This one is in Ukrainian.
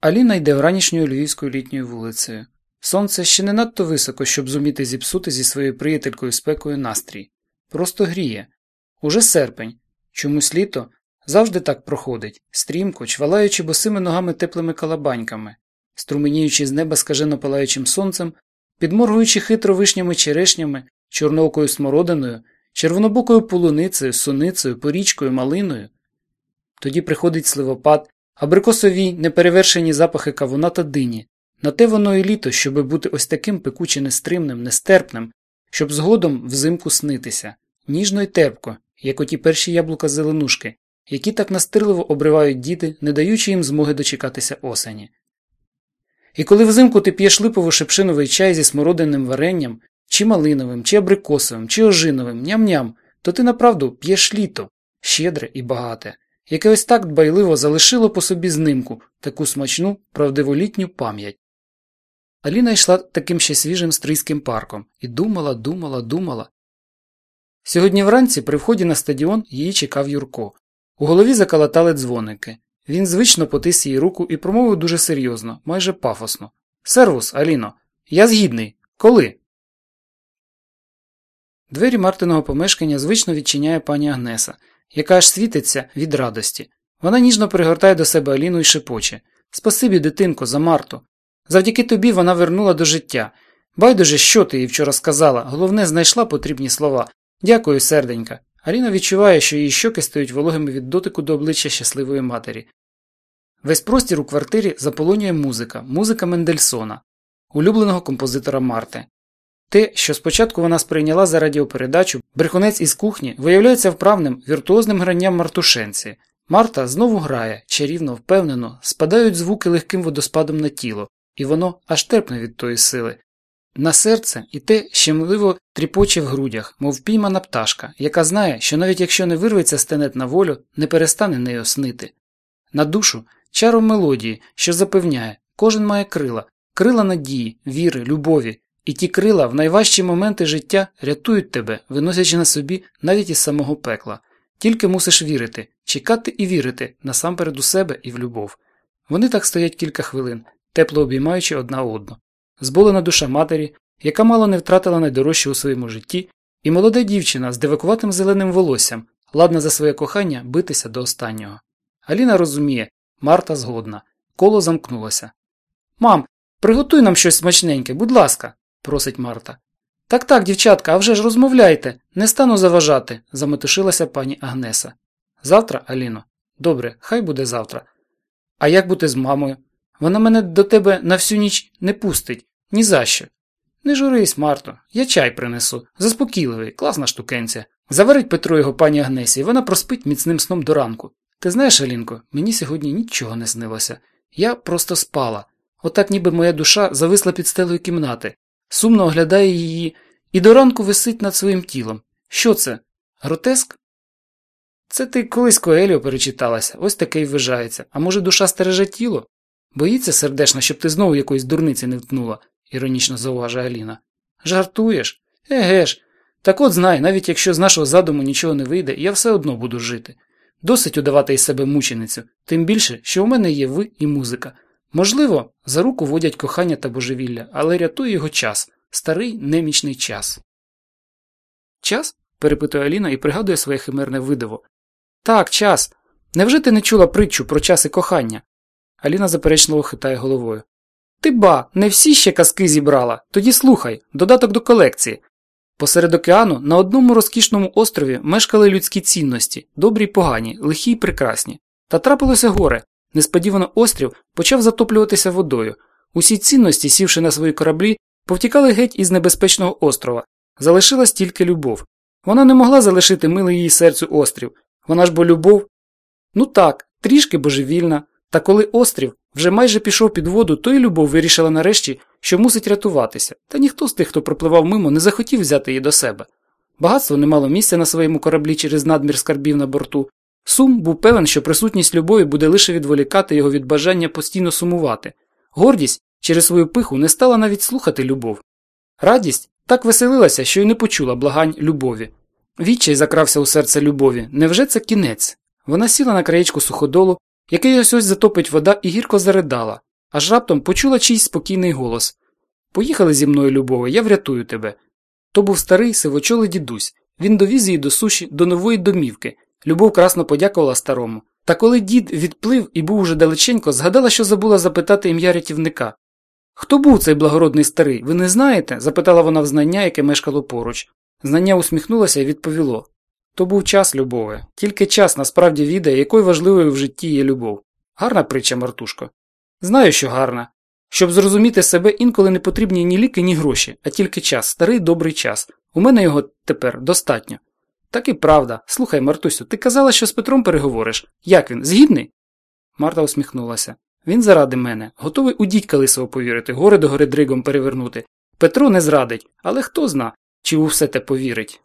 Аліна йде вранішньою львівською літньою вулицею. Сонце ще не надто високо, щоб зуміти зіпсути зі своєю приятелькою спекою настрій. Просто гріє. Уже серпень. Чомусь літо завжди так проходить, стрімко, чвалаючи босими ногами теплими калабаньками, струменіючи з неба скажено палаючим сонцем, підморгуючи хитро вишнями черешнями, чорноокою смородиною, червонобокою полуницею, суницею, порічкою, малиною. Тоді приходить сливопад, абрикосові неперевершені запахи кавуна та дині. На те воно і літо, щоби бути ось таким пекуче нестримним, нестерпним, щоб згодом взимку снитися, ніжно й терпко, як оті перші яблука зеленушки, які так настирливо обривають діти, не даючи їм змоги дочекатися осені. І коли взимку ти п'єш липово шепшиновий чай зі смородинним варенням, чи малиновим, чи абрикосовим, чи ожиновим, ням-ням, то ти направду п'єш літо, щедре і багате, яке ось так дбайливо залишило по собі знимку таку смачну, правдиволітню пам'ять. Аліна йшла таким ще свіжим стрийським парком і думала, думала, думала. Сьогодні вранці при вході на стадіон її чекав Юрко. У голові закалатали дзвоники. Він звично потис її руку і промовив дуже серйозно, майже пафосно. Сервус, Аліно, я згідний. Коли? Двері Мартиного помешкання звично відчиняє пані Агнеса, яка аж світиться від радості. Вона ніжно пригортає до себе Аліну і шепоче Спасибі, дитинко, за Марту. Завдяки тобі вона вернула до життя. Байдуже, що ти їй вчора сказала, головне, знайшла потрібні слова. Дякую, серденька. Аліна відчуває, що її щоки стають вологими від дотику до обличчя щасливої матері. Весь простір у квартирі заполонює музика, музика Мендельсона, улюбленого композитора Марти. Те, що спочатку вона сприйняла за радіопередачу, брехунець із кухні виявляється вправним віртуозним гранням Мартушенці. Марта знову грає, чарівно, впевнено, спадають звуки легким водоспадом на тіло, і воно аж терпне від тої сили. На серце і те щемливо тріпоче в грудях, мов піймана пташка, яка знає, що навіть якщо не вирветься стенет на волю, не перестане нею снити. На душу чаром мелодії, що запевняє, кожен має крила, крила надії, віри, любові, і ті крила в найважчі моменти життя рятують тебе, виносячи на собі навіть із самого пекла. Тільки мусиш вірити, чекати і вірити насамперед у себе і в любов. Вони так стоять кілька хвилин, тепло обіймаючи одна одну. Зболена душа матері, яка мало не втратила найдорожче у своєму житті, і молода дівчина з дивакуватим зеленим волоссям, ладна за своє кохання битися до останнього. Аліна розуміє, Марта згодна. Коло замкнулося. Мам, приготуй нам щось смачненьке, будь ласка, просить Марта. Так так, дівчатка, а вже ж розмовляйте, не стану заважати, заметушилася пані Агнеса. Завтра, Аліно? Добре, хай буде завтра. А як бути з мамою? Вона мене до тебе на всю ніч не пустить, ні за що. Не журись, Марто, я чай принесу. Заспокійливий, класна штукенця. Заварить Петро його пані Агнесі, і вона проспить міцним сном до ранку. Ти знаєш, Алінко, мені сьогодні нічого не снилося. Я просто спала. Отак ніби моя душа зависла під стелею кімнати, сумно оглядає її і до ранку висить над своїм тілом. Що це? Гротеск? Це ти колись Коеліо перечиталася, ось таке й вважається. А може, душа стереже тіло? Боїться сердечно, щоб ти знову якоїсь дурниці не втнула, іронічно зауважує Аліна. Жартуєш? Еге ж. Так от знай, навіть якщо з нашого задуму нічого не вийде, я все одно буду жити. Досить удавати із себе мученицю, тим більше, що у мене є ви і музика. Можливо, за руку водять кохання та божевілля, але рятує його час, старий немічний час. Час? перепитує Аліна і пригадує своє химерне видиво. Так, час. Невже ти не чула притчу про час і кохання? Аліна заперечливо хитає головою. Ти ба, не всі ще казки зібрала. Тоді слухай, додаток до колекції. Посеред океану на одному розкішному острові мешкали людські цінності, добрі й погані, лихі й прекрасні. Та трапилося горе. Несподівано острів почав затоплюватися водою. Усі цінності, сівши на свої кораблі, повтікали геть із небезпечного острова. Залишилась тільки любов. Вона не могла залишити милий її серцю острів. Вона ж бо любов. Ну так, трішки божевільна. Та коли острів вже майже пішов під воду, то й любов вирішила нарешті, що мусить рятуватися, та ніхто з тих, хто пропливав мимо, не захотів взяти її до себе. Багатство не мало місця на своєму кораблі через надмір скарбів на борту. Сум був певен, що присутність любові буде лише відволікати його від бажання постійно сумувати. Гордість через свою пиху не стала навіть слухати любов. Радість так веселилася, що й не почула благань любові. Відчай закрався у серце любові. Невже це кінець? Вона сіла на краєчку суходолу, який ось ось затопить вода і гірко заридала. аж раптом почула чийсь спокійний голос Поїхали зі мною, Любове, я врятую тебе. То був старий сивочолий дідусь. Він довіз її до суші до нової домівки. Любов красно подякувала старому. Та коли дід відплив і був уже далеченько, згадала, що забула запитати ім'я рятівника. Хто був цей благородний старий, ви не знаєте? запитала вона в знання, яке мешкало поруч. Знання усміхнулося і відповіло то був час любові. Тільки час насправді відає, якою важливою в житті є любов. Гарна притча, Мартушко. Знаю, що гарна. Щоб зрозуміти себе, інколи не потрібні ні ліки, ні гроші, а тільки час, старий добрий час. У мене його тепер достатньо. Так і правда. Слухай, Мартусю, ти казала, що з Петром переговориш. Як він? Згідний? Марта усміхнулася. Він заради мене, готовий у дідька лисого повірити, гори до гори дригом перевернути. Петро не зрадить, але хто зна, чи у все те повірить.